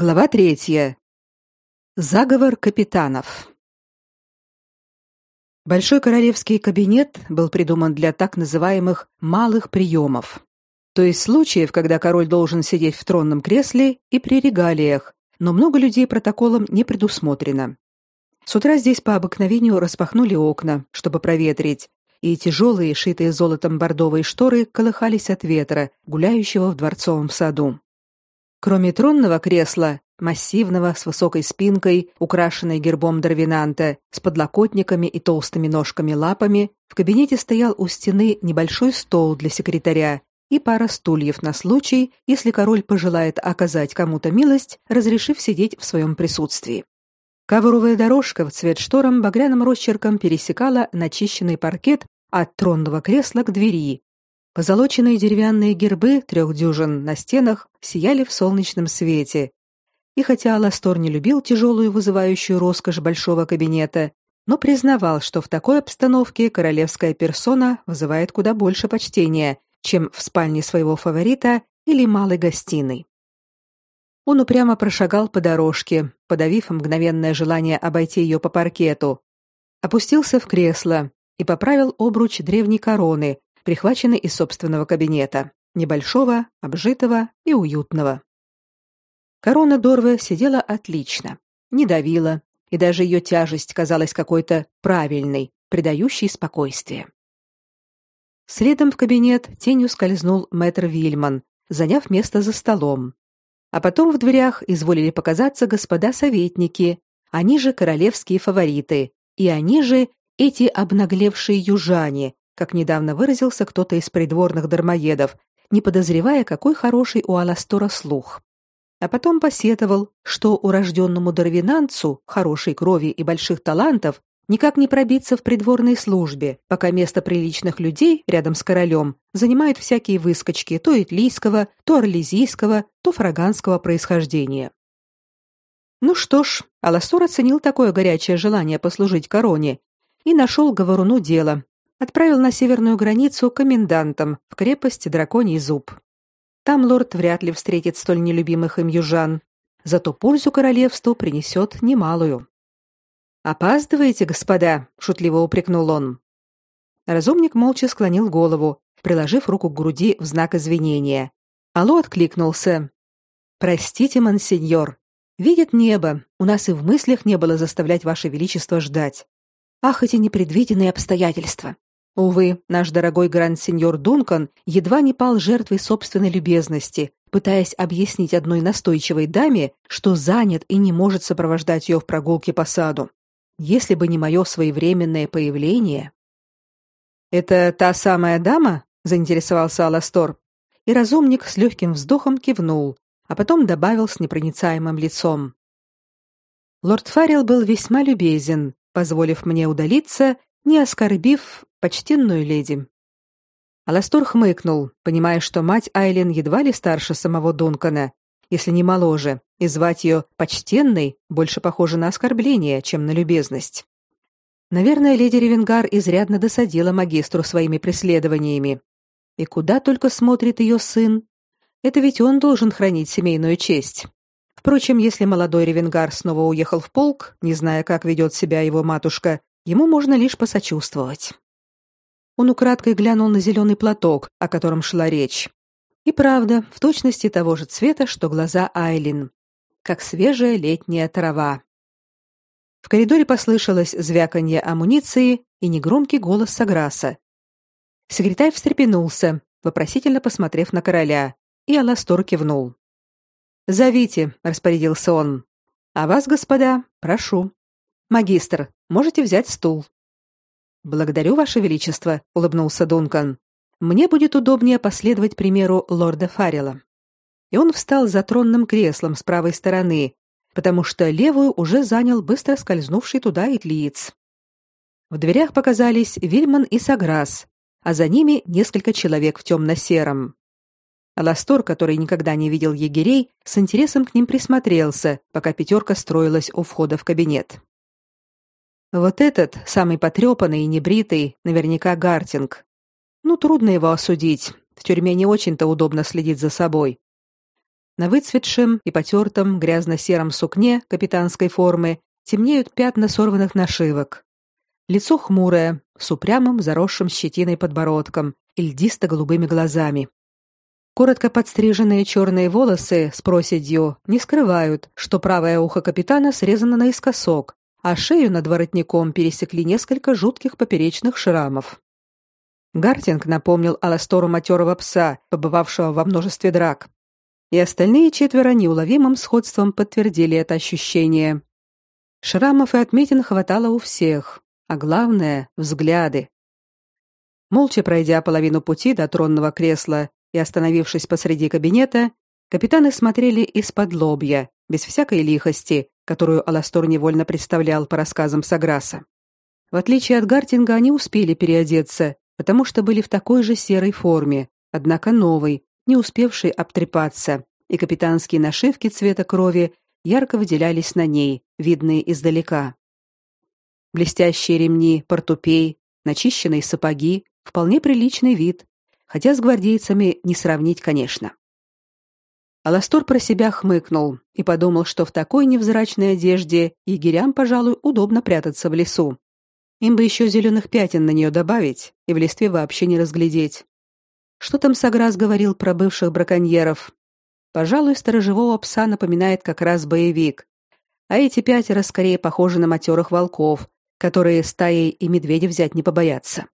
Глава третья. Заговор капитанов. Большой королевский кабинет был придуман для так называемых малых приемов, то есть случаев, когда король должен сидеть в тронном кресле и при регалиях, но много людей протоколом не предусмотрено. С утра здесь по обыкновению распахнули окна, чтобы проветрить, и тяжелые, шитые золотом бордовые шторы колыхались от ветра, гуляющего в дворцовом саду. Кроме тронного кресла, массивного, с высокой спинкой, украшенной гербом Дарвинанта, с подлокотниками и толстыми ножками-лапами, в кабинете стоял у стены небольшой стол для секретаря и пара стульев на случай, если король пожелает оказать кому-то милость, разрешив сидеть в своем присутствии. Ковровая дорожка в цвет штором багряным росчерком пересекала начищенный паркет от тронного кресла к двери, Позолоченные деревянные гербы трех дюжин на стенах сияли в солнечном свете. И хотя Аластор не любил тяжелую вызывающую роскошь большого кабинета, но признавал, что в такой обстановке королевская персона вызывает куда больше почтения, чем в спальне своего фаворита или малой гостиной. Он упрямо прошагал по дорожке, подавив мгновенное желание обойти ее по паркету, опустился в кресло и поправил обруч древней короны, прихваченный из собственного кабинета, небольшого, обжитого и уютного. Корона Дорве сидела отлично, не давила, и даже ее тяжесть казалась какой-то правильной, придающей спокойствие. Следом в кабинет тенью скользнул мэтр Вильман, заняв место за столом. А потом в дверях изволили показаться господа советники, они же королевские фавориты, и они же эти обнаглевшие южане, как недавно выразился кто-то из придворных дармоедов, не подозревая, какой хороший у Аластора слух. А потом посетовал, что урожденному дарвинанцу хорошей крови и больших талантов никак не пробиться в придворной службе, пока место приличных людей рядом с королем занимают всякие выскочки то итлийского, то орлезийского, то фраганского происхождения. Ну что ж, Аластор оценил такое горячее желание послужить короне и нашел говоруну дело, отправил на северную границу комендантом в крепость Драконий Зуб. Там лорд вряд ли встретит столь нелюбимых им южан, зато пользу королевству принесет немалую. «Опаздываете, господа», — шутливо упрекнул он. Разумник молча склонил голову, приложив руку к груди в знак извинения. Алло откликнулся. «Простите, монсеньор. Видит небо, у нас и в мыслях не было заставлять ваше величество ждать. Ах, эти непредвиденные обстоятельства! Увы, наш дорогой гранд-сеньор Дункан едва не пал жертвой собственной любезности, пытаясь объяснить одной настойчивой даме, что занят и не может сопровождать ее в прогулке по саду. Если бы не мое своевременное появление... «Это та самая дама?» — заинтересовался Аластор. И разумник с легким вздохом кивнул, а потом добавил с непроницаемым лицом. Лорд Фаррелл был весьма любезен, позволив мне удалиться, не оскорбив почтенную леди. Аластор хмыкнул, понимая, что мать Айлин едва ли старше самого Дункана, если не моложе, и звать ее почтенной больше похоже на оскорбление, чем на любезность. Наверное, леди Ревенгар изрядно досадила магистру своими преследованиями. И куда только смотрит ее сын? Это ведь он должен хранить семейную честь. Впрочем, если молодой Ревенгар снова уехал в полк, не зная, как ведет себя его матушка, ему можно лишь посочувствовать. Он украдкой глянул на зеленый платок, о котором шла речь. И правда, в точности того же цвета, что глаза Айлин, как свежая летняя трава. В коридоре послышалось звяканье амуниции и негромкий голос Саграса. Секретарь встрепенулся, вопросительно посмотрев на короля, и Аластор кивнул. «Зовите», — распорядился он. «А вас, господа, прошу. Магистр, можете взять стул». Благодарю, ваше величество, улыбнулся Дункан. Мне будет удобнее последовать примеру лорда Фаррелла. И он встал за тронным креслом с правой стороны, потому что левую уже занял быстро скользнувший туда итлиец. В дверях показались Вильман и Саграс, а за ними несколько человек в темно-сером. Аластор, который никогда не видел егерей, с интересом к ним присмотрелся, пока пятерка строилась у входа в кабинет. Вот этот, самый потрепанный и небритый, наверняка Гартинг. Ну, трудно его осудить. В тюрьме не очень-то удобно следить за собой. На выцветшем и потертом грязно-сером сукне капитанской формы темнеют пятна сорванных нашивок. Лицо хмурое, с упрямым, заросшим щетиной подбородком и льдисто-голубыми глазами. Коротко подстриженные черные волосы с проседью не скрывают, что правое ухо капитана срезано наискосок, а шею над воротником пересекли несколько жутких поперечных шрамов. Гартинг напомнил Аластору матерого пса, побывавшего во множестве драк. И остальные четверо неуловимым сходством подтвердили это ощущение. Шрамов и отметин хватало у всех, а главное — взгляды. Молча пройдя половину пути до тронного кресла и остановившись посреди кабинета, капитаны смотрели из-под лобья, без всякой лихости, которую Аластор невольно представлял по рассказам Саграса. В отличие от Гартинга, они успели переодеться, потому что были в такой же серой форме, однако новой, не успевшей обтрепаться, и капитанские нашивки цвета крови ярко выделялись на ней, видные издалека. Блестящие ремни, портупей, начищенные сапоги, вполне приличный вид, хотя с гвардейцами не сравнить, конечно. Аластор про себя хмыкнул и подумал, что в такой невзрачной одежде егерям, пожалуй, удобно прятаться в лесу. Им бы еще зеленых пятен на нее добавить и в листве вообще не разглядеть. Что там Саграс говорил про бывших браконьеров? Пожалуй, сторожевого пса напоминает как раз боевик. А эти пятеро скорее похожи на матерых волков, которые стаей и медведя взять не побоятся.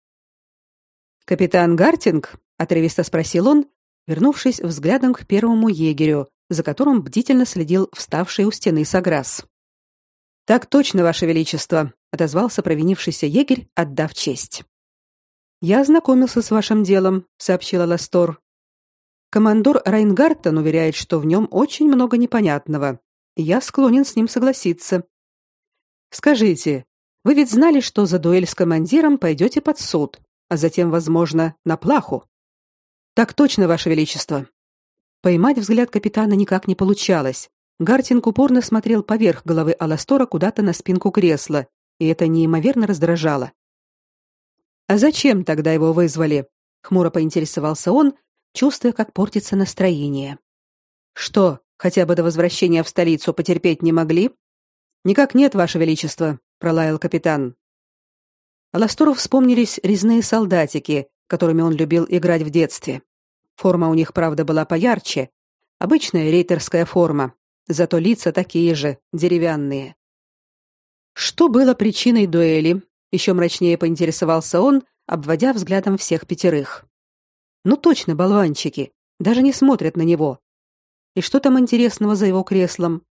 Капитан Гартинг, отрывисто спросил он, вернувшись взглядом к первому егерю, за которым бдительно следил вставший у стены Саграс. Так точно, ваше величество, отозвался провинившийся егерь, отдав честь. Я ознакомился с вашим делом, сообщила Ластор. Командор Райнгартен уверяет, что в нем очень много непонятного, и я склонен с ним согласиться. Скажите, вы ведь знали, что за дуэль с командиром пойдете под суд, а затем, возможно, на плаху. Так точно, ваше величество. Поймать взгляд капитана никак не получалось. Гартинг упорно смотрел поверх головы Аластора куда-то на спинку кресла, и это неимоверно раздражало. А зачем тогда его вызвали? хмуро поинтересовался он, чувствуя, как портится настроение. Что, хотя бы до возвращения в столицу потерпеть не могли? Никак нет, ваше величество, пролаял капитан. Аластору вспомнились резные солдатики, которыми он любил играть в детстве. Форма у них, правда, была поярче, обычная рейтерская форма, зато лица такие же, деревянные. Что было причиной дуэли? Еще мрачнее поинтересовался он, обводя взглядом всех пятерых. Ну точно, болванчики, даже не смотрят на него. И что там интересного за его креслом?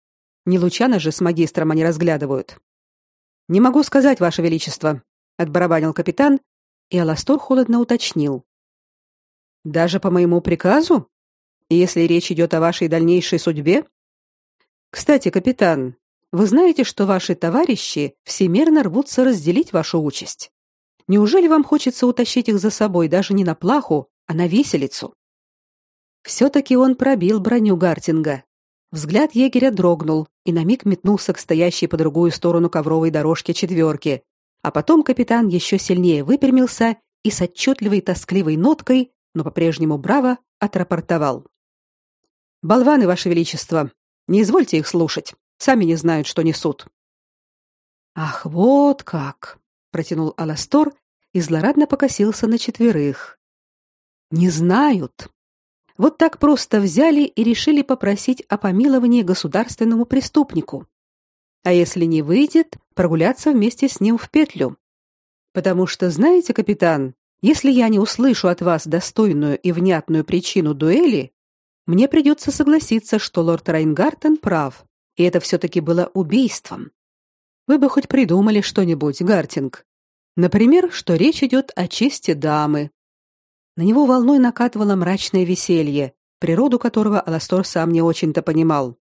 Не Лучана же с магистром они разглядывают. Не могу сказать, ваше величество, отбарабанил капитан, и Аластор холодно уточнил: Даже по моему приказу? Если речь идет о вашей дальнейшей судьбе? Кстати, капитан, вы знаете, что ваши товарищи всемерно рвутся разделить вашу участь? Неужели вам хочется утащить их за собой даже не на плаху, а на виселицу? все таки он пробил броню Гартинга. Взгляд егеря дрогнул и на миг метнулся к стоящей по другую сторону ковровой дорожки четверки, а потом капитан еще сильнее выпрямился и с отчетливой тоскливой ноткой, но по-прежнему браво, отрапортовал. «Болваны, Ваше Величество! Не извольте их слушать. Сами не знают, что несут». «Ах, вот как!» — протянул Аластор и злорадно покосился на четверых. «Не знают. Вот так просто взяли и решили попросить о помиловании государственному преступнику а если не выйдет, прогуляться вместе с ним в петлю. Потому что, знаете, капитан, если я не услышу от вас достойную и внятную причину дуэли, мне придется согласиться, что лорд Райнгартен прав, и это все-таки было убийством. Вы бы хоть придумали что-нибудь, Гартинг. Например, что речь идет о чести дамы. На него волной накатывало мрачное веселье, природу которого Аластор сам не очень-то понимал.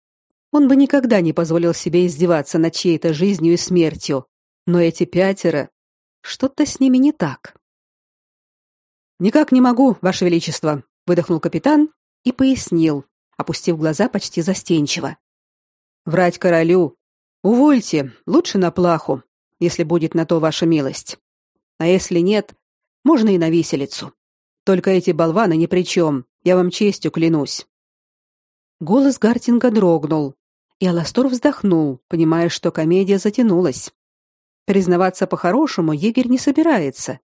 Он бы никогда не позволил себе издеваться над чьей-то жизнью и смертью, но эти пятеро что-то с ними не так. Никак не могу, ваше величество, выдохнул капитан и пояснил, опустив глаза почти застенчиво. Врать королю. Увольте, лучше на плаху, если будет на то ваша милость. А если нет, можно и на виселицу. Только эти болваны ни при чем, я вам честью клянусь. Голос Гартинга дрогнул, и Аластор вздохнул, понимая, что комедия затянулась. Признаваться по-хорошему егерь не собирается.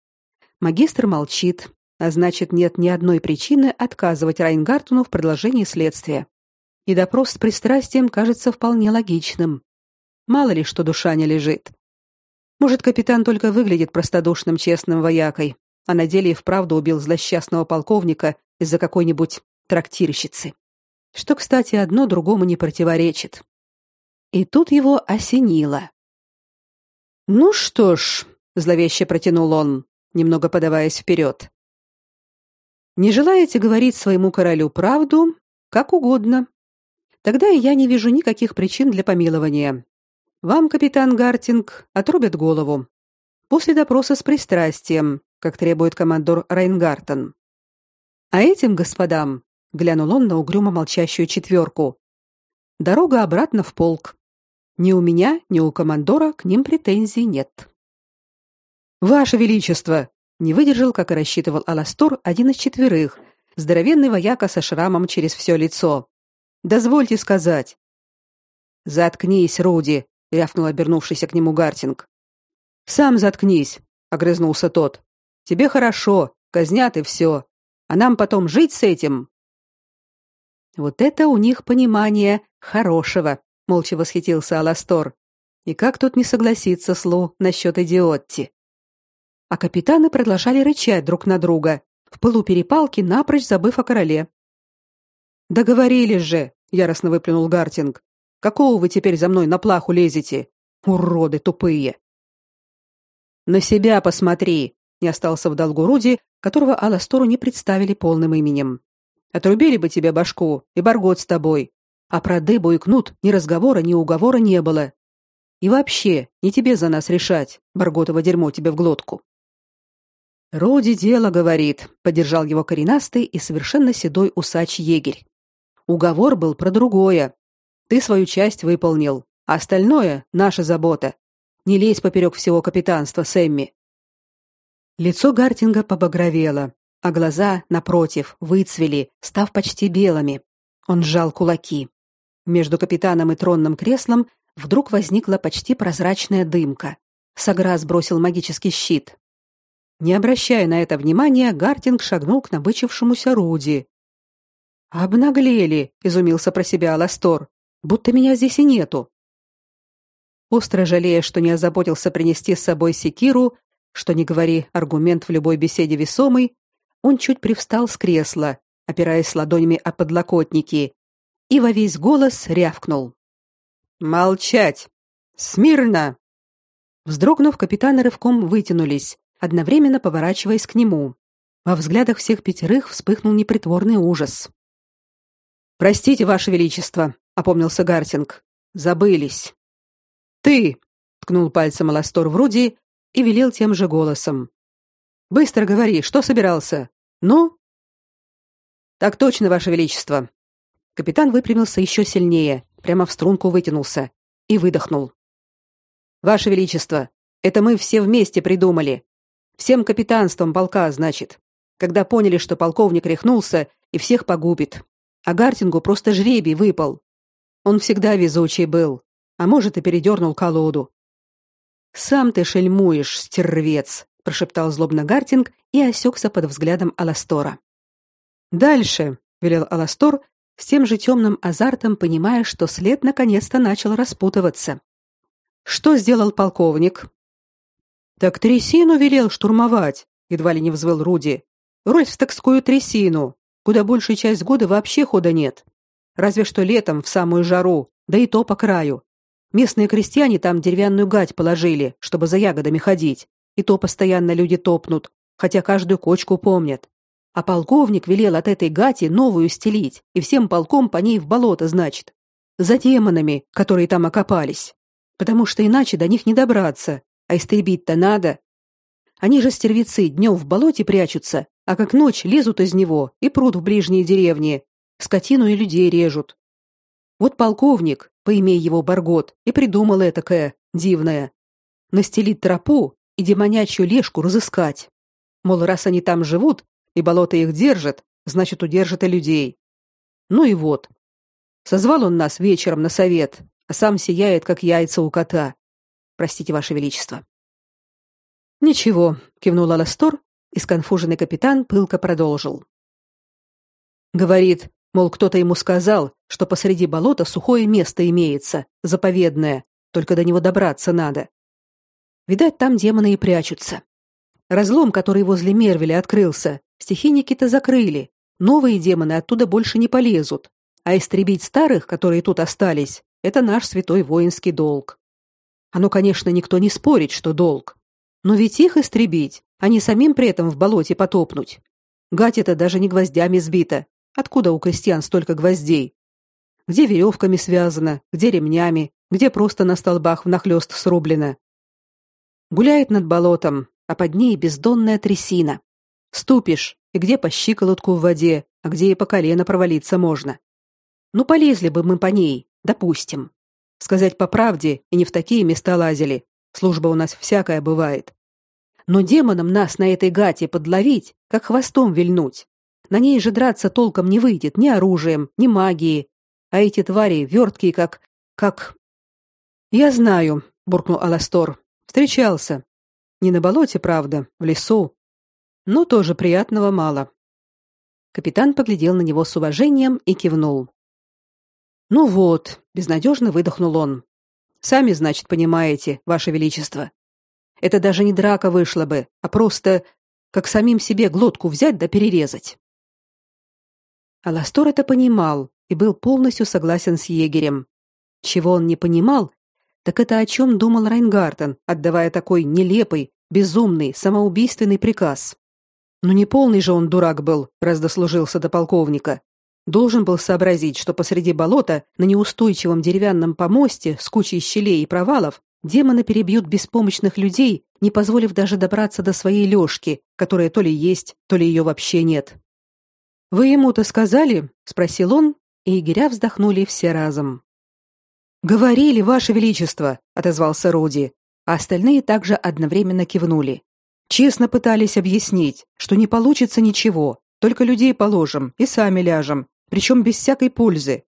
Магистр молчит, а значит, нет ни одной причины отказывать Райнгартену в продолжении следствия. И допрос с пристрастием кажется вполне логичным. Мало ли, что душа не лежит. Может, капитан только выглядит простодушным честным воякой, а на деле и вправду убил злосчастного полковника из-за какой-нибудь трактирщицы. Что, кстати, одно другому не противоречит. И тут его осенило. «Ну что ж», — зловеще протянул он, немного подаваясь вперед. «Не желаете говорить своему королю правду? Как угодно. Тогда и я не вижу никаких причин для помилования. Вам, капитан Гартинг, отрубят голову. После допроса с пристрастием, как требует командор Райнгартен. А этим господам, глянул он на угрюмо молчащую четверку, дорога обратно в полк. Ни у меня, ни у командора к ним претензий нет. Ваше величество, не выдержал, как и рассчитывал Аластор, один из четверых, здоровенный вояка со шрамом через все лицо. Дозвольте сказать. Заткнись, Руди, рявкнул обернувшийся к нему Гартинг. Сам заткнись, огрызнулся тот. Тебе хорошо, казнят и все. А нам потом жить с этим. Вот это у них понимание хорошего, молча восхитился Аластор. И как тут не согласиться с Лу насчет идиотти? А капитаны продолжали рычать друг на друга, в пылу перепалки напрочь забыв о короле. Договорились же, яростно выплюнул Гартинг. Какого вы теперь за мной на плаху лезете? Уроды тупые. На себя посмотри, не остался в долгу Руди, которого Аластору не представили полным именем. Отрубили бы тебе башку, и Баргот с тобой. А про Дебу и Кнут ни разговора, ни уговора не было. И вообще, не тебе за нас решать, Барготово дерьмо тебе в глотку. Роди дело говорит, поддержал его коренастый и совершенно седой усач-егерь. Уговор был про другое. Ты свою часть выполнил, а остальное наша забота. Не лезь поперек всего капитанства, Сэмми. Лицо Гартинга побагровело, а глаза, напротив, выцвели, став почти белыми. Он сжал кулаки. Между капитаном и тронным креслом вдруг возникла почти прозрачная дымка. Саграс бросил магический щит. Не обращая на это внимания, Гартинг шагнул к набычившемуся Руди. «Обнаглели!» — изумился про себя Аластор. «Будто меня здесь и нету». Остро жалея, что не озаботился принести с собой секиру, что не говори, аргумент в любой беседе весомый, он чуть привстал с кресла, опираясь ладонями о подлокотники, и во весь голос рявкнул. «Молчать! Смирно!» Вздрогнув, капитаны рывком вытянулись, одновременно поворачиваясь к нему. Во взглядах всех пятерых вспыхнул непритворный ужас. «Простите, Ваше Величество», — опомнился Гартинг. «Забылись». «Ты!» — ткнул пальцем Аластор в Руди и велел тем же голосом. «Быстро говори, что собирался? Ну?» «Так точно, Ваше Величество». Капитан выпрямился еще сильнее, прямо в струнку вытянулся и выдохнул. «Ваше Величество, это мы все вместе придумали. Всем капитанством полка, значит. Когда поняли, что полковник рехнулся и всех погубит. А Гартингу просто жребий выпал. Он всегда везучий был, а может и передернул колоду. Сам ты шельмуешь, стервец, прошептал злобно Гартинг и осекся под взглядом Аластора. Дальше, велел Аластор, с тем же темным азартом понимая, что след наконец-то начал распутываться. Что сделал полковник? Так трясину велел штурмовать, едва ли не взвыл Руди. Рольфстокскую трясину, куда большая часть года вообще хода нет. Разве что летом в самую жару, да и то по краю. Местные крестьяне там деревянную гать положили, чтобы за ягодами ходить. И то постоянно люди топнут, хотя каждую кочку помнят. А полковник велел от этой гати новую стелить, и всем полком по ней в болото, значит. За демонами, которые там окопались. Потому что иначе до них не добраться, а истребить-то надо. Они же стервецы днем в болоте прячутся, а как ночь лезут из него и прут в ближние деревни, скотину и людей режут. Вот полковник, поимей его Баргот, и придумал этакое дивное. Настелить тропу и демонячью лешку разыскать. Мол, раз они там живут, и болото их держит, значит, удержит и людей. Ну и вот. Созвал он нас вечером на совет, а сам сияет, как яйца у кота. Простите, ваше величество. Ничего, кивнул Аластор, и сконфуженный капитан пылко продолжил. Говорит, мол, кто-то ему сказал, что посреди болота сухое место имеется, заповедное, только до него добраться надо. Видать, там демоны и прячутся. Разлом, который возле Мервеля открылся, стихийники-то закрыли. Новые демоны оттуда больше не полезут. А истребить старых, которые тут остались, это наш святой воинский долг. Оно, конечно, никто не спорит, что долг. Но ведь их истребить, а не самим при этом в болоте потопнуть. Гать это даже не гвоздями сбито. Откуда у крестьян столько гвоздей? Где веревками связано, где ремнями, где просто на столбах внахлёст срублено. Гуляет над болотом, а под ней бездонная трясина. Ступишь, и где по щиколотку в воде, а где и по колено провалиться можно. Ну, полезли бы мы по ней, допустим. Сказать по правде, и не в такие места лазили. Служба у нас всякая бывает. Но демонам нас на этой гате подловить, как хвостом вильнуть. На ней же драться толком не выйдет ни оружием, ни магией. А эти твари верткие, как... как... «Я знаю», — буркнул Аластор. «Встречался. Не на болоте, правда, в лесу. Но тоже приятного мало». Капитан поглядел на него с уважением и кивнул. Ну вот, безнадежно выдохнул он. Сами, значит, понимаете, ваше величество. Это даже не драка вышла бы, а просто как самим себе глотку взять да перерезать. Аластор это понимал и был полностью согласен с егерем. Чего он не понимал, так это о чем думал Райнгартен, отдавая такой нелепый, безумный, самоубийственный приказ. Но не полный же он дурак был, раз дослужился до полковника. Должен был сообразить, что посреди болота, на неустойчивом деревянном помосте с кучей щелей и провалов, демоны перебьют беспомощных людей, не позволив даже добраться до своей лёжки, которая то ли есть, то ли ее вообще нет. «Вы ему-то сказали?» — спросил он, и егеря вздохнули все разом. «Говорили, Ваше Величество!» — отозвался Роди, а остальные также одновременно кивнули. Честно пытались объяснить, что не получится ничего, только людей положим и сами ляжем, причем без всякой пользы.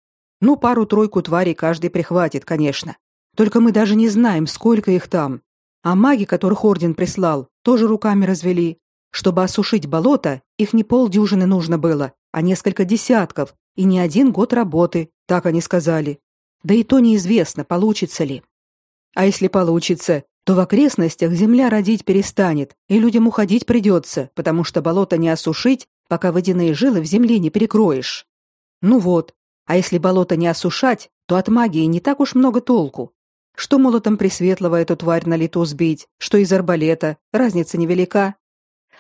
Ну, пару-тройку тварей каждый прихватит, конечно. Только мы даже не знаем, сколько их там. А маги, которых орден прислал, тоже руками развели. Чтобы осушить болото, их не полдюжины нужно было, а несколько десятков, и не один год работы, так они сказали. Да и то неизвестно, получится ли. А если получится, то в окрестностях земля родить перестанет, и людям уходить придется, потому что болото не осушить, пока водяные жилы в земле не перекроешь. Ну вот, а если болото не осушать, то от магии не так уж много толку. Что молотом Пресветлого эту тварь на лету сбить, что из арбалета, разница невелика.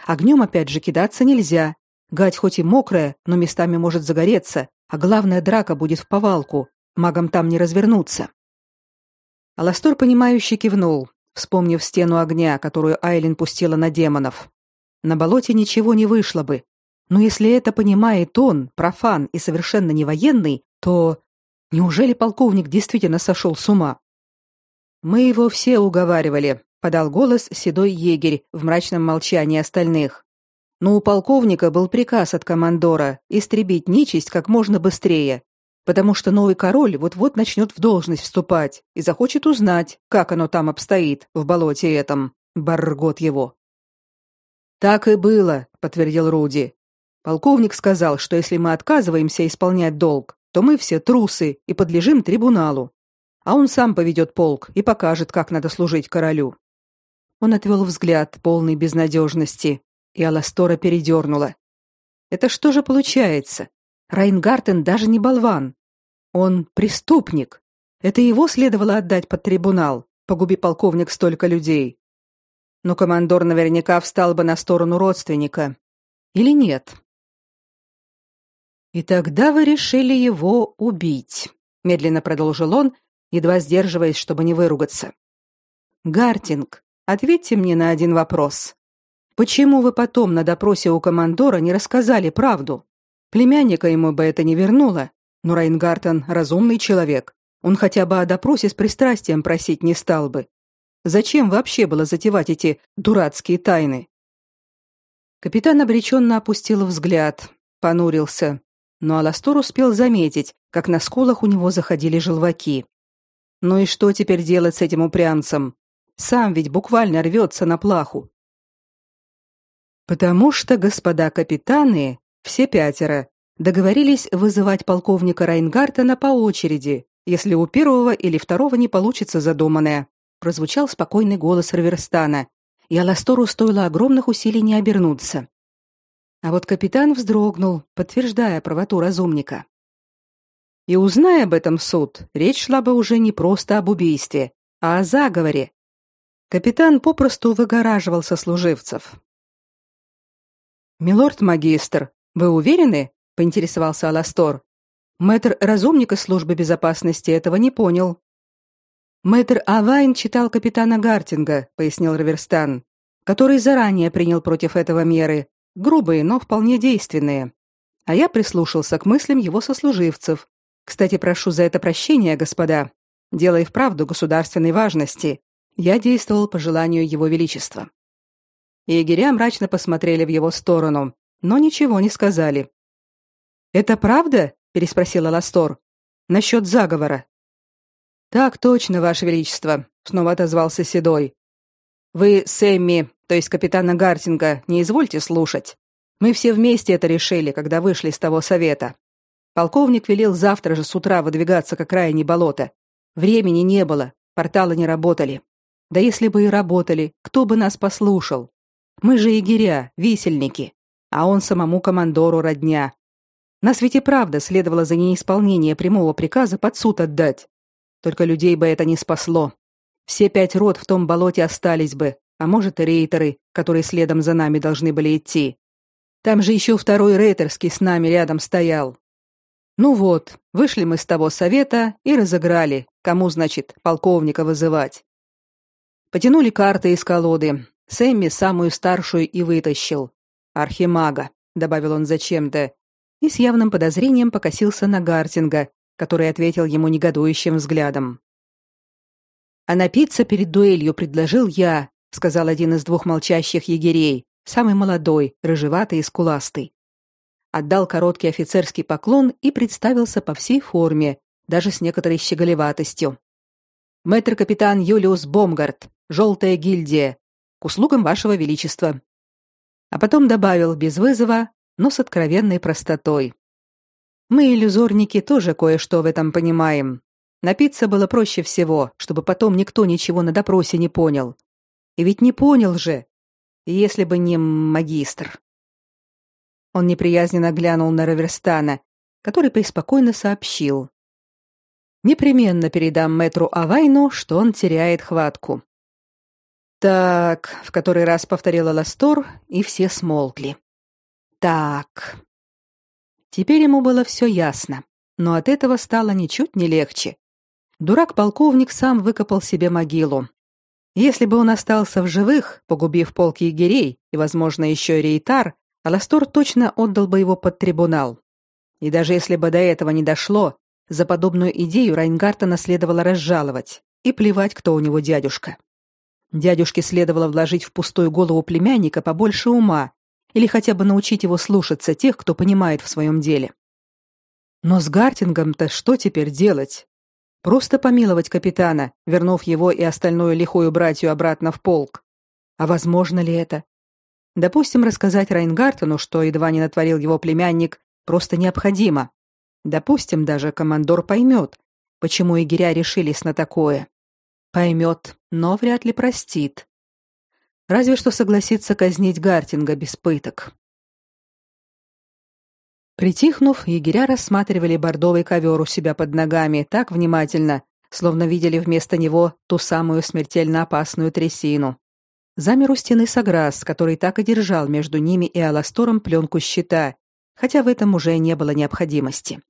Огнем опять же кидаться нельзя. Гать хоть и мокрая, но местами может загореться, а главная драка будет в повалку. Магам там не развернуться. Аластор понимающе кивнул, вспомнив стену огня, которую Айлин пустила на демонов. На болоте ничего не вышло бы, но если это понимает он, профан и совершенно не военный, то неужели полковник действительно сошел с ума? Мы его все уговаривали, подал голос седой егерь в мрачном молчании остальных. Но у полковника был приказ от командора истребить нечисть как можно быстрее, потому что новый король вот-вот начнет в должность вступать и захочет узнать, как оно там обстоит в болоте этом. Баргот его. Так и было, подтвердил Руди. Полковник сказал, что если мы отказываемся исполнять долг, то мы все трусы и подлежим трибуналу. А он сам поведет полк и покажет, как надо служить королю. Он отвел взгляд, полный безнадежности, и Аластора передернула. Это что же получается? Райнгартен даже не болван. Он преступник. Это его следовало отдать под трибунал, погуби полковник столько людей. Но командор наверняка встал бы на сторону родственника. Или нет? И тогда вы решили его убить, медленно продолжил он, едва сдерживаясь, чтобы не выругаться. Гартинг, ответьте мне на один вопрос. Почему вы потом на допросе у командора не рассказали правду? Племянника ему бы это не вернуло, но Райнгартен разумный человек. Он хотя бы о допросе с пристрастием просить не стал бы. Зачем вообще было затевать эти дурацкие тайны? Капитан обреченно опустил взгляд, понурился, но Аластор успел заметить, как на скулах у него заходили желваки. Ну и что теперь делать с этим упрямцем? Сам ведь буквально рвется на плаху. Потому что господа капитаны, все пятеро, договорились вызывать полковника Райнгартена по очереди, если у первого или второго не получится задуманное, прозвучал спокойный голос Раверстана, и Аластору стоило огромных усилий не обернуться. А вот капитан вздрогнул, подтверждая правоту разумника. И узная об этом суд, речь шла бы уже не просто об убийстве, а о заговоре. Капитан попросту выгораживал сослуживцев. «Милорд-магистр, вы уверены?» — поинтересовался Аластор. Мэтр разумник из службы безопасности этого не понял. Мэтр Авайн читал капитана Гартинга, пояснил Раверстан, который заранее принял против этого меры, грубые, но вполне действенные. А я прислушался к мыслям его сослуживцев. Кстати, прошу за это прощения, господа. Дело и вправду государственной важности. Я действовал по желанию его величества. Егеря мрачно посмотрели в его сторону, но ничего не сказали. Это правда? переспросила Ластор. Насчет заговора. Так точно, ваше величество, снова отозвался Седой. Вы Сэмми, то есть капитана Гартинга, не извольте слушать. Мы все вместе это решили, когда вышли из того совета. Полковник велел завтра же с утра выдвигаться к окраине болота. Времени не было, порталы не работали. Да если бы и работали, кто бы нас послушал? Мы же егеря, висельники, а он самому командору родня. Нас ведь и правда следовало за неисполнение прямого приказа под суд отдать. Только людей бы это не спасло. Все пять рот в том болоте остались бы, а может и рейтеры, которые следом за нами должны были идти. Там же еще второй рейтерский с нами рядом стоял. Ну вот, вышли мы с того совета и разыграли, кому, значит, полковника вызывать. Потянули карты из колоды. Сэмми самую старшую и вытащил. Архимага, добавил он зачем-то, и с явным подозрением покосился на Гартинга, который ответил ему негодующим взглядом. А напиться перед дуэлью предложил я, сказал один из двух молчащих егерей, самый молодой, рыжеватый и скуластый. Отдал короткий офицерский поклон и представился по всей форме, даже с некоторой щеголеватостью. Мэтр-капитан Юлиус Бомгард, желтая гильдия, к услугам вашего величества. А потом добавил без вызова, но с откровенной простотой. Мы, иллюзорники, тоже кое-что в этом понимаем. Напиться было проще всего, чтобы потом никто ничего на допросе не понял. И ведь не понял же, если бы не магистр. Он неприязненно глянул на Раверстана, который преспокойно сообщил. Непременно передам мэтру Авайну, что он теряет хватку. Так, в который раз повторила Ластор, и все смолкли. Так. Теперь ему было все ясно, но от этого стало ничуть не легче. Дурак-полковник сам выкопал себе могилу. Если бы он остался в живых, погубив полк егерей и, возможно, еще и рейтар, Аластор точно отдал бы его под трибунал. И даже если бы до этого не дошло, за подобную идею Райнгартена следовало разжаловать, и плевать, кто у него дядюшка. Дядюшке следовало вложить в пустую голову племянника побольше ума или хотя бы научить его слушаться тех, кто понимает в своем деле. Но с Гартингом-то что теперь делать? Просто помиловать капитана, вернув его и остальную лихую братью обратно в полк. А возможно ли это? Допустим, рассказать Райнгартену, что едва не натворил его племянник, просто необходимо. Допустим, даже командор поймет, почему егеря решились на такое. Поймет, но вряд ли простит. Разве что согласится казнить Гартинга без пыток. Притихнув, егеря рассматривали бордовый ковер у себя под ногами так внимательно, словно видели вместо него ту самую смертельно опасную трясину. Замер у стены Саграс, который так и держал между ними и Аластором пленку щита, хотя в этом уже не было необходимости.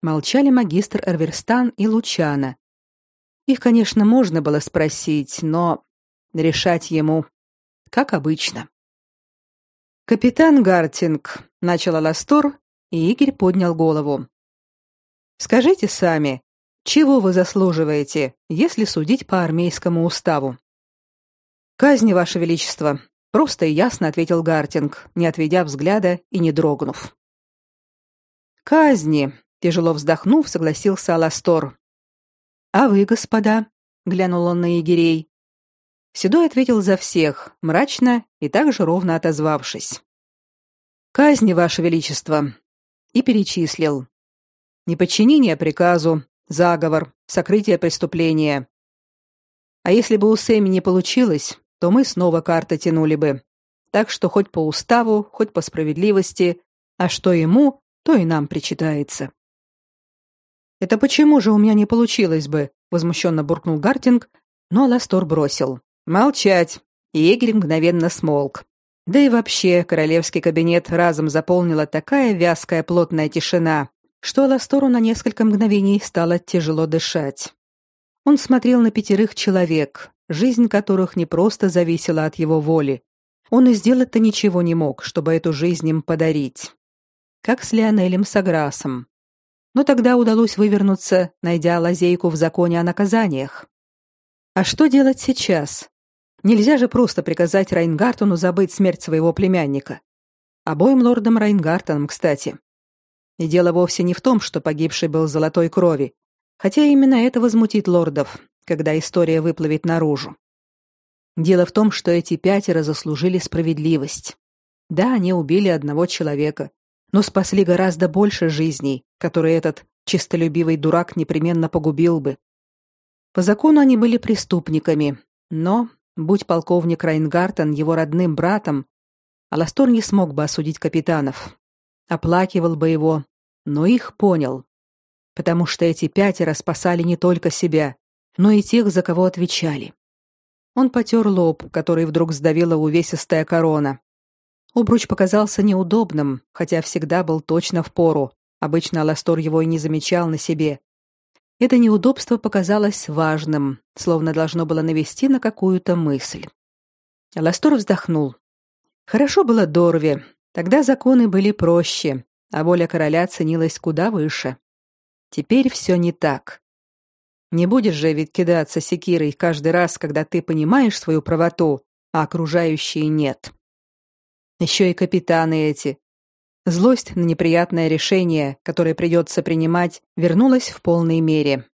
Молчали магистр Эрверстан и Лучана. Их, конечно, можно было спросить, но решать ему, как обычно. Капитан Гартинг начал Аластор, и Игорь поднял голову. Скажите сами, чего вы заслуживаете, если судить по армейскому уставу? Казни, ваше величество, просто и ясно ответил Гартинг, не отведя взгляда и не дрогнув. Казни, тяжело вздохнув, согласился Аластор. А вы, господа, глянул он на егерей. Седой ответил за всех, мрачно и также ровно отозвавшись. Казни, ваше величество, и перечислил. Неподчинение приказу, заговор, сокрытие преступления. А если бы у Сэми не получилось, то мы снова карты тянули бы. Так что хоть по уставу, хоть по справедливости, а что ему, то и нам причитается. Это почему же у меня не получилось бы? возмущенно буркнул Гартинг, но Ластор бросил: "Молчать". И егерь мгновенно смолк. Да и вообще, королевский кабинет разом заполнила такая вязкая плотная тишина, что Ластору на несколько мгновений стало тяжело дышать. Он смотрел на пятерых человек, жизнь которых не просто зависела от его воли. Он и сделать-то ничего не мог, чтобы эту жизнь им подарить. Как с Леонелем Саграсом. Но тогда удалось вывернуться, найдя лазейку в законе о наказаниях. А что делать сейчас? Нельзя же просто приказать Райнгартону забыть смерть своего племянника. Обоим лордам Райнгартонам, кстати. И дело вовсе не в том, что погибший был золотой крови, хотя именно это возмутит лордов, когда история выплывет наружу. Дело в том, что эти пятеро заслужили справедливость. Да, они убили одного человека, но спасли гораздо больше жизней, которые этот чистолюбивый дурак непременно погубил бы. По закону они были преступниками, но, будь полковник Райнгартен его родным братом, Аластор не смог бы осудить капитанов. Оплакивал бы его, но их понял. Потому что эти пятеро спасали не только себя, но и тех, за кого отвечали. Он потер лоб, который вдруг сдавила увесистая корона. Обруч показался неудобным, хотя всегда был точно в пору. Обычно Аластор его и не замечал на себе. Это неудобство показалось важным, словно должно было навести на какую-то мысль. Аластор вздохнул. Хорошо было Дорве. Тогда законы были проще, а воля короля ценилась куда выше. Теперь все не так. Не будешь же ведь кидаться секирой каждый раз, когда ты понимаешь свою правоту, а окружающие нет. Еще и капитаны эти. Злость на неприятное решение, которое придется принимать, вернулась в полной мере.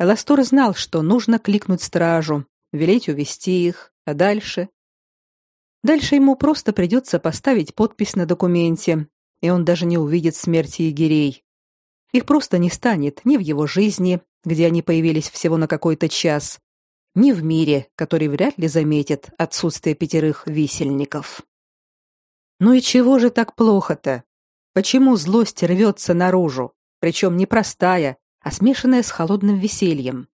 Эластор знал, что нужно кликнуть стражу, велеть увести их, а дальше... Дальше ему просто придется поставить подпись на документе, и он даже не увидит смерти егерей. Их просто не станет ни в его жизни, где они появились всего на какой-то час, ни в мире, который вряд ли заметит отсутствие пятерых висельников. Ну и чего же так плохо-то? Почему злость рвется наружу, причем не простая, а смешанная с холодным весельем?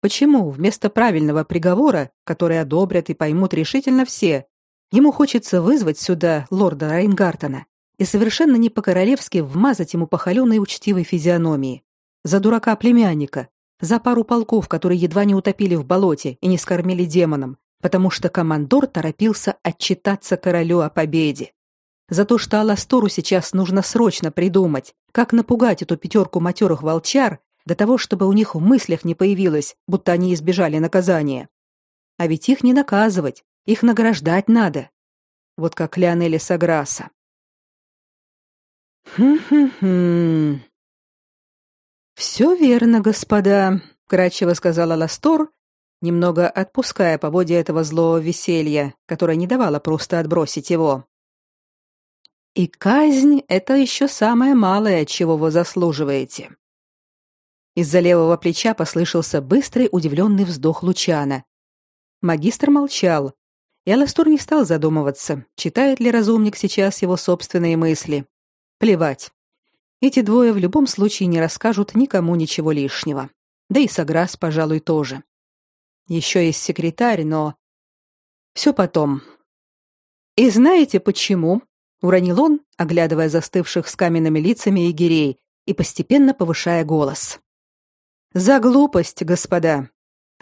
Почему вместо правильного приговора, который одобрят и поймут решительно все, ему хочется вызвать сюда лорда Райнгартена и совершенно не по-королевски вмазать ему по холеной учтивой физиономии? за дурака племянника, за пару полков, которые едва не утопили в болоте и не скормили демонам, потому что командор торопился отчитаться королю о победе. За то, что Аластору сейчас нужно срочно придумать, как напугать эту пятерку матерых волчар до того, чтобы у них в мыслях не появилось, будто они избежали наказания. А ведь их не наказывать, их награждать надо. Вот как Леонеля Саграса. Хм-хм-хм. Все верно, господа, кратчево сказала Ластор, немного отпуская поводья этого злого веселья, которое не давало просто отбросить его. И казнь это еще самое малое, чего вы заслуживаете. Из-за левого плеча послышался быстрый удивленный вздох Лучана. Магистр молчал, и Аластор не стал задумываться, читает ли разумник сейчас его собственные мысли. Плевать. Эти двое в любом случае не расскажут никому ничего лишнего. Да и Саграс, пожалуй, тоже. Еще есть секретарь, но все потом. И знаете почему? Уронил он, оглядывая застывших с каменными лицами егерей и постепенно повышая голос. За глупость, господа.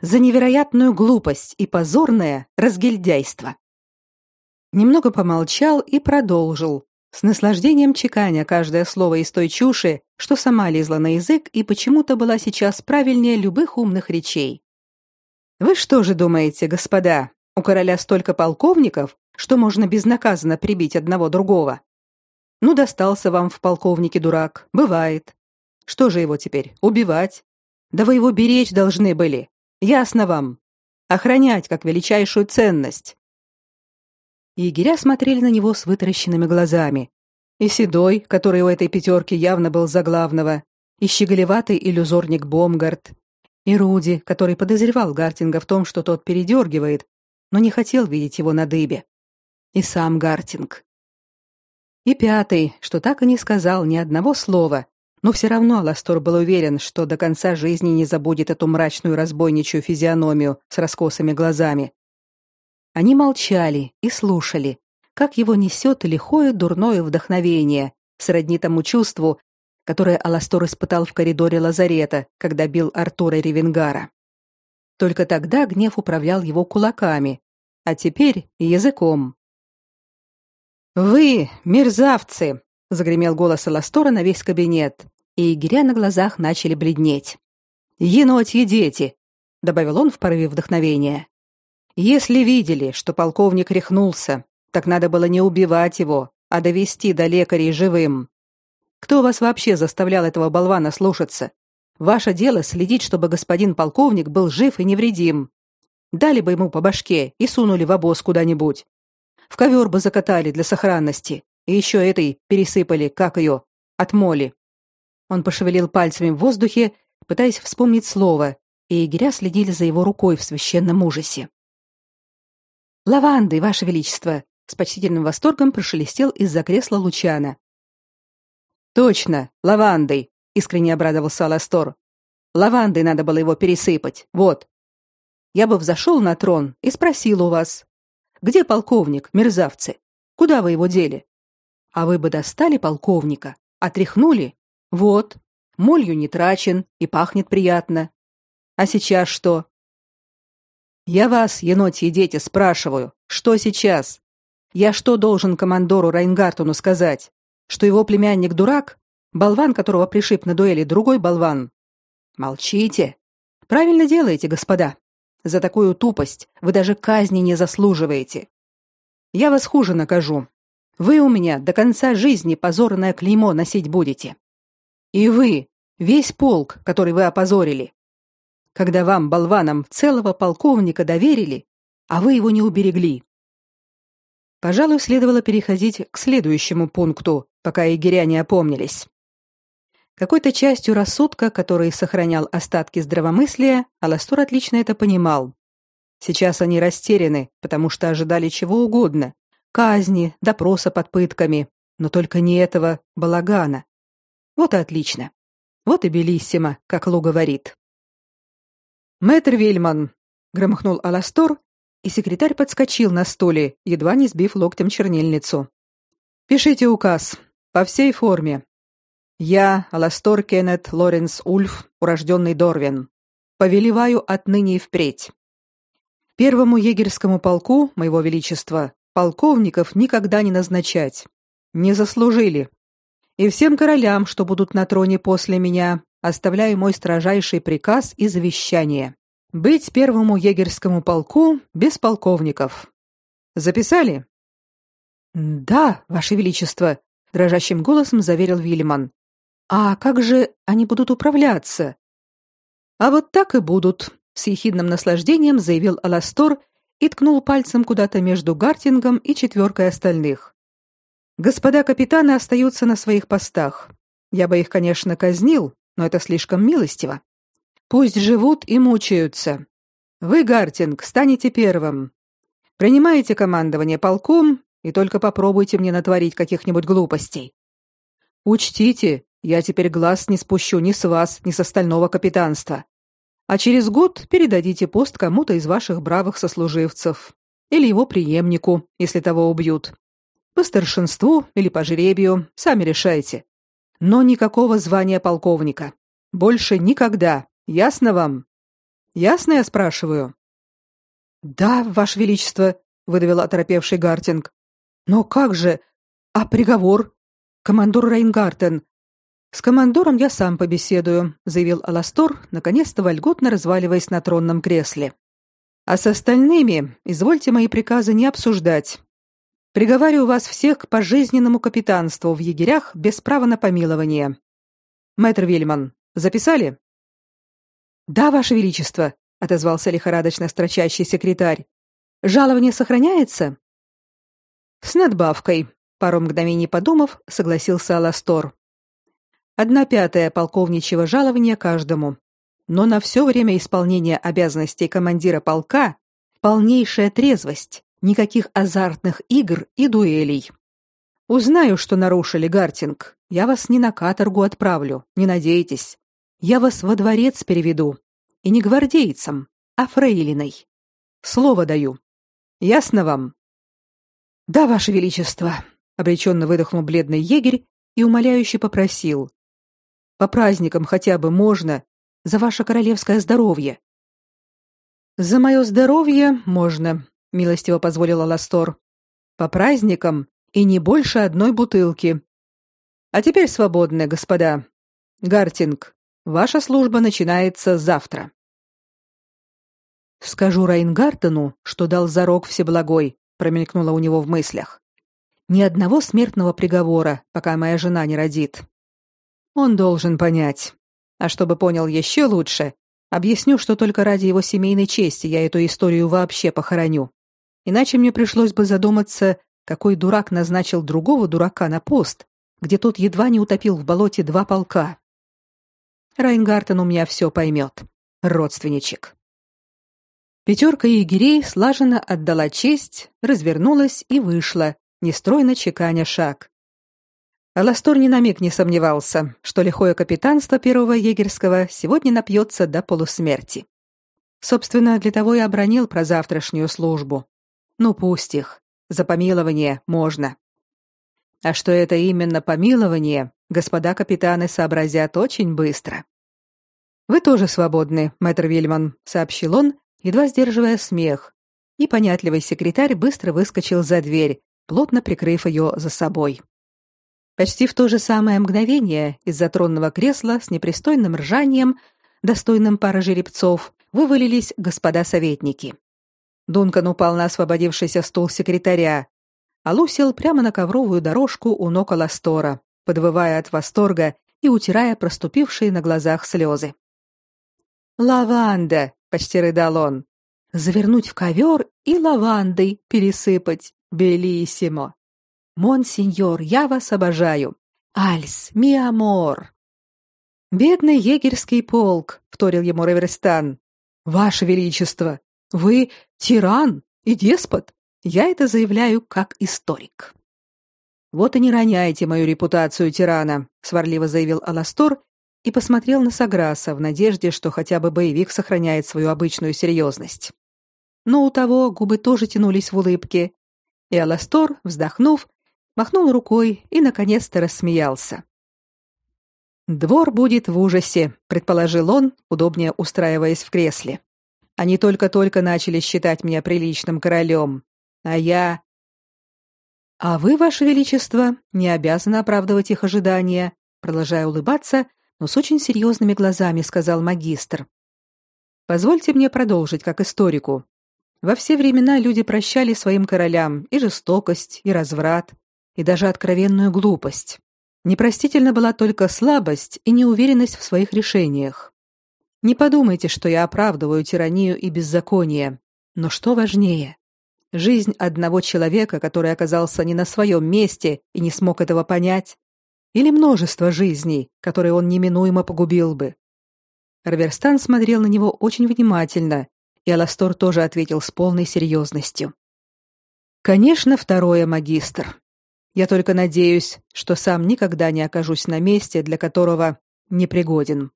За невероятную глупость и позорное разгильдяйство. Немного помолчал и продолжил, с наслаждением чеканя каждое слово из той чуши, что сама лезла на язык и почему-то была сейчас правильнее любых умных речей. Вы что же думаете, господа, у короля столько полковников, что можно безнаказанно прибить одного другого? Ну, достался вам в полковнике дурак. Бывает. Что же его теперь, убивать? Да вы его беречь должны были. Ясно вам. Охранять как величайшую ценность. Егеря смотрели на него с вытаращенными глазами. И Седой, который у этой пятерки явно был за главного, и щеголеватый иллюзорник Бомгард, и Руди, который подозревал Гартинга в том, что тот передергивает, но не хотел видеть его на дыбе. И сам Гартинг. И пятый, что так и не сказал ни одного слова, но все равно Ластор был уверен, что до конца жизни не забудет эту мрачную разбойничью физиономию с раскосыми глазами. Они молчали и слушали, как его несет лихое дурное вдохновение, сродни тому чувству, которое Аластор испытал в коридоре лазарета, когда бил Артура Ревенгара. Только тогда гнев управлял его кулаками, а теперь языком. «Вы, мерзавцы!» — загремел голос Аластора на весь кабинет, и егеря на глазах начали бледнеть. «Енотьи дети!» — добавил он в порыве вдохновения. «Если видели, что полковник рехнулся, так надо было не убивать его, а довести до лекарей живым. Кто вас вообще заставлял этого болвана слушаться? Ваше дело следить, чтобы господин полковник был жив и невредим. Дали бы ему по башке и сунули в обоз куда-нибудь. В ковер бы закатали для сохранности. И еще этой пересыпали, как ее, от моли. Он пошевелил пальцами в воздухе, пытаясь вспомнить слово, и егеря следили за его рукой в священном ужасе. «Лаванды, ваше величество!» с почтительным восторгом прошелестел из-за кресла Лучана. «Точно, лавандой!» — искренне обрадовался Аластор. «Лавандой надо было его пересыпать, вот. Я бы взошел на трон и спросил у вас, где полковник, мерзавцы? Куда вы его дели? А вы бы достали полковника, отряхнули? Вот, молью не трачен и пахнет приятно. А сейчас что? Я вас, енотьи дети, спрашиваю, что сейчас? Я что должен командору Райнгартуну сказать? Что его племянник дурак? Болван, которого пришиб на дуэли другой болван? Молчите. Правильно делаете, господа. За такую тупость вы даже казни не заслуживаете. Я вас хуже накажу. Вы у меня до конца жизни позорное клеймо носить будете. И вы, весь полк, который вы опозорили. Когда вам, болванам, целого полковника доверили, а вы его не уберегли. Пожалуй, следовало переходить к следующему пункту, пока егеря не опомнились. Какой-то частью рассудка, который сохранял остатки здравомыслия, Аластор отлично это понимал. Сейчас они растеряны, потому что ожидали чего угодно: казни, допроса под пытками, но только не этого балагана. Вот и отлично. Вот и белиссимо, как Лу говорит. Мэтр Вильман, громыхнул Аластор и секретарь подскочил на стуле, едва не сбив локтем чернильницу. Пишите указ по всей форме. Я, Аластор Кеннет Лоренс Ульф, урожденный Дорвин, повелеваю отныне и впредь. Первому егерскому полку моего величества полковников никогда не назначать. Не заслужили. И всем королям, что будут на троне после меня, оставляю мой строжайший приказ и завещание. Быть первому егерскому полку без полковников. Записали? Да, ваше величество, дрожащим голосом заверил Вильман. А как же они будут управляться? А вот так и будут, с ехидным наслаждением заявил Аластор и ткнул пальцем куда-то между Гартингом и четверкой остальных. Господа капитаны остаются на своих постах. Я бы их, конечно, казнил, но это слишком милостиво. Пусть живут и мучаются. Вы, Гартинг, станете первым. Принимаете командование полком и только попробуйте мне натворить каких-нибудь глупостей. Учтите, я теперь глаз не спущу ни с вас, ни с остального капитанства. А через год передадите пост кому-то из ваших бравых сослуживцев или его преемнику, если того убьют. По старшинству или по жребию, сами решайте. Но никакого звания полковника. Больше никогда. Ясно вам? Ясно, я спрашиваю. Да, ваше величество, выдавил оторопевший Гартинг. Но как же? А приговор? Командор Рейнгартен. С командором я сам побеседую, заявил Аластор, наконец-то вольготно разваливаясь на тронном кресле. А с остальными извольте мои приказы не обсуждать. Приговариваю вас всех к пожизненному капитанству в егерях без права на помилование. Мэтр Вильман, записали? Да, ваше величество, отозвался лихорадочно строчащий секретарь. Жалование сохраняется? С надбавкой, пару мгновений подумав, согласился Аластор. Одна пятая полковничьего жалования каждому. Но на все время исполнения обязанностей командира полка полнейшая трезвость, никаких азартных игр и дуэлей. Узнаю, что нарушили Гартинг, я вас не на каторгу отправлю, не надейтесь. Я вас во дворец переведу. И не гвардейцам, а фрейлиной. Слово даю. Ясно вам? Да, ваше величество, обреченно выдохнул бледный егерь и умоляюще попросил: По праздникам хотя бы можно, за ваше королевское здоровье. За мое здоровье можно, милостиво позволила Ластор. По праздникам и не больше одной бутылки. А теперь свободны, господа. Гартинг, ваша служба начинается завтра. Скажу Райнгартену, что дал зарок всеблагой, промелькнуло у него в мыслях. Ни одного смертного приговора, пока моя жена не родит. Он должен понять. А чтобы понял еще лучше, объясню, что только ради его семейной чести я эту историю вообще похороню. Иначе мне пришлось бы задуматься, какой дурак назначил другого дурака на пост, где тот едва не утопил в болоте два полка. Райнгартен у меня все поймет. Родственничек. Пятерка егерей слаженно отдала честь, развернулась и вышла, нестройно чеканя шаг. Аластор ни на миг не сомневался, что лихое капитанство первого егерского сегодня напьется до полусмерти. Собственно, для того и обронил про завтрашнюю службу. Ну пусть их, за помилование можно. А что это именно помилование, господа капитаны сообразят очень быстро. Вы тоже свободны, мэтр Вильман, сообщил он, едва сдерживая смех. И понятливый секретарь быстро выскочил за дверь, плотно прикрыв ее за собой. Почти в то же самое мгновение из-за тронного кресла с непристойным ржанием, достойным пары жеребцов, вывалились господа советники. Дункан упал на освободившийся стул секретаря, а Лу сел прямо на ковровую дорожку у ног Аластора, подвывая от восторга и утирая проступившие на глазах слезы. «Лаванда!» — почти рыдал он. «Завернуть в ковер и лавандой пересыпать. Белиссимо!» Монсеньор, я вас обожаю. Альс, ми амор. Бедный егерский полк, вторил ему Реверстан. Ваше величество, вы тиран и деспот. Я это заявляю как историк. Вот и не роняйте мою репутацию тирана, сварливо заявил Аластор и посмотрел на Саграса в надежде, что хотя бы боевик сохраняет свою обычную серьезность. Но у того губы тоже тянулись в улыбке, и Аластор, вздохнув, махнул рукой и наконец-то рассмеялся. Двор будет в ужасе, предположил он, удобнее устраиваясь в кресле. Они только-только начали считать меня приличным королем, а я А вы, ваше величество, не обязаны оправдывать их ожидания, продолжая улыбаться, но с очень серьезными глазами сказал магистр. Позвольте мне продолжить как историку. Во все времена люди прощали своим королям и жестокость, и разврат, и даже откровенную глупость. Непростительна была только слабость и неуверенность в своих решениях. Не подумайте, что я оправдываю тиранию и беззаконие, но что важнее? Жизнь одного человека, который оказался не на своем месте и не смог этого понять, или множество жизней, которые он неминуемо погубил бы. Раверстан смотрел на него очень внимательно, и Аластор тоже ответил с полной серьезностью. Конечно, второе, магистр. Я только надеюсь, что сам никогда не окажусь на месте, для которого непригоден.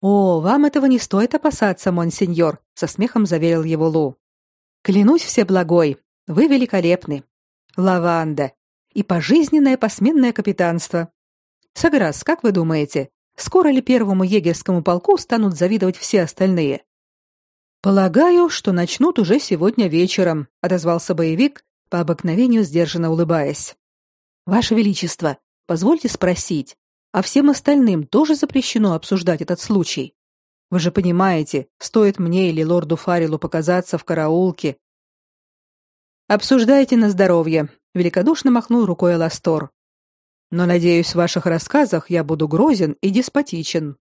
О, вам этого не стоит опасаться, монсеньор, со смехом заверил его Лу. Клянусь всеблагой, вы великолепны. Лаванда и пожизненное посменное капитанство. Саграс, как вы думаете, скоро ли первому егерскому полку станут завидовать все остальные? Полагаю, что начнут уже сегодня вечером, отозвался боевик, по обыкновению сдержанно улыбаясь. Ваше величество, позвольте спросить, а всем остальным тоже запрещено обсуждать этот случай? Вы же понимаете, стоит мне или лорду Фарилу показаться в караулке, Обсуждайте на здоровье, великодушно махнул рукой Аластор. Но надеюсь, в ваших рассказах я буду грозен и деспотичен.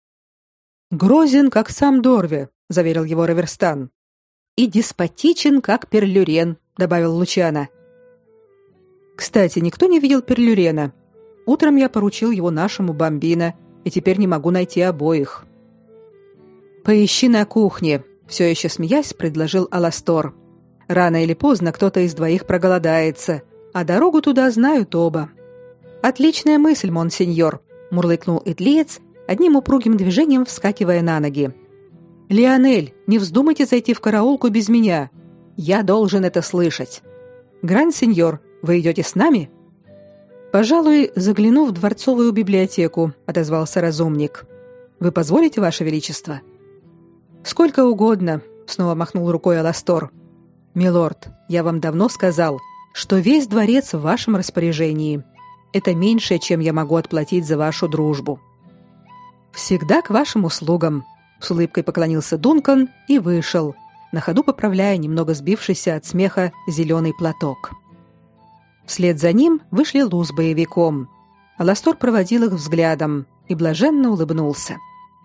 Грозен, как сам Дорве, заверил его Раверстан. И деспотичен, как Перлюрен, добавил Лучана. Кстати, никто не видел Перлюрена. Утром я поручил его нашему бомбино, и теперь не могу найти обоих. Поищи на кухне, все еще смеясь, предложил Аластор. Рано или поздно кто-то из двоих проголодается, а дорогу туда знают оба. Отличная мысль, монсеньор, мурлыкнул Итлиец, одним упругим движением вскакивая на ноги. Леонель, не вздумайте зайти в караулку без меня. Я должен это слышать. Гранд-сеньор, вы идете с нами? Пожалуй, загляну в дворцовую библиотеку, отозвался разумник. Вы позволите, ваше величество? Сколько угодно, снова махнул рукой Аластор. Милорд, я вам давно сказал, что весь дворец в вашем распоряжении. Это меньшее, чем я могу отплатить за вашу дружбу. Всегда к вашим услугам, с улыбкой поклонился Дункан и вышел, на ходу поправляя немного сбившийся от смеха зеленый платок. Вслед за ним вышли Лу с боевиком. Аластор проводил их взглядом и блаженно улыбнулся.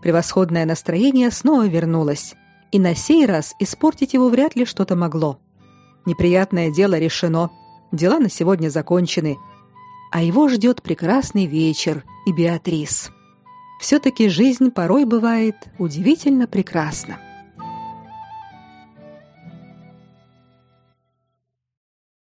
Превосходное настроение снова вернулось, и на сей раз испортить его вряд ли что-то могло. Неприятное дело решено, дела на сегодня закончены, а его ждет прекрасный вечер и Беатрис. Все-таки жизнь порой бывает удивительно прекрасна.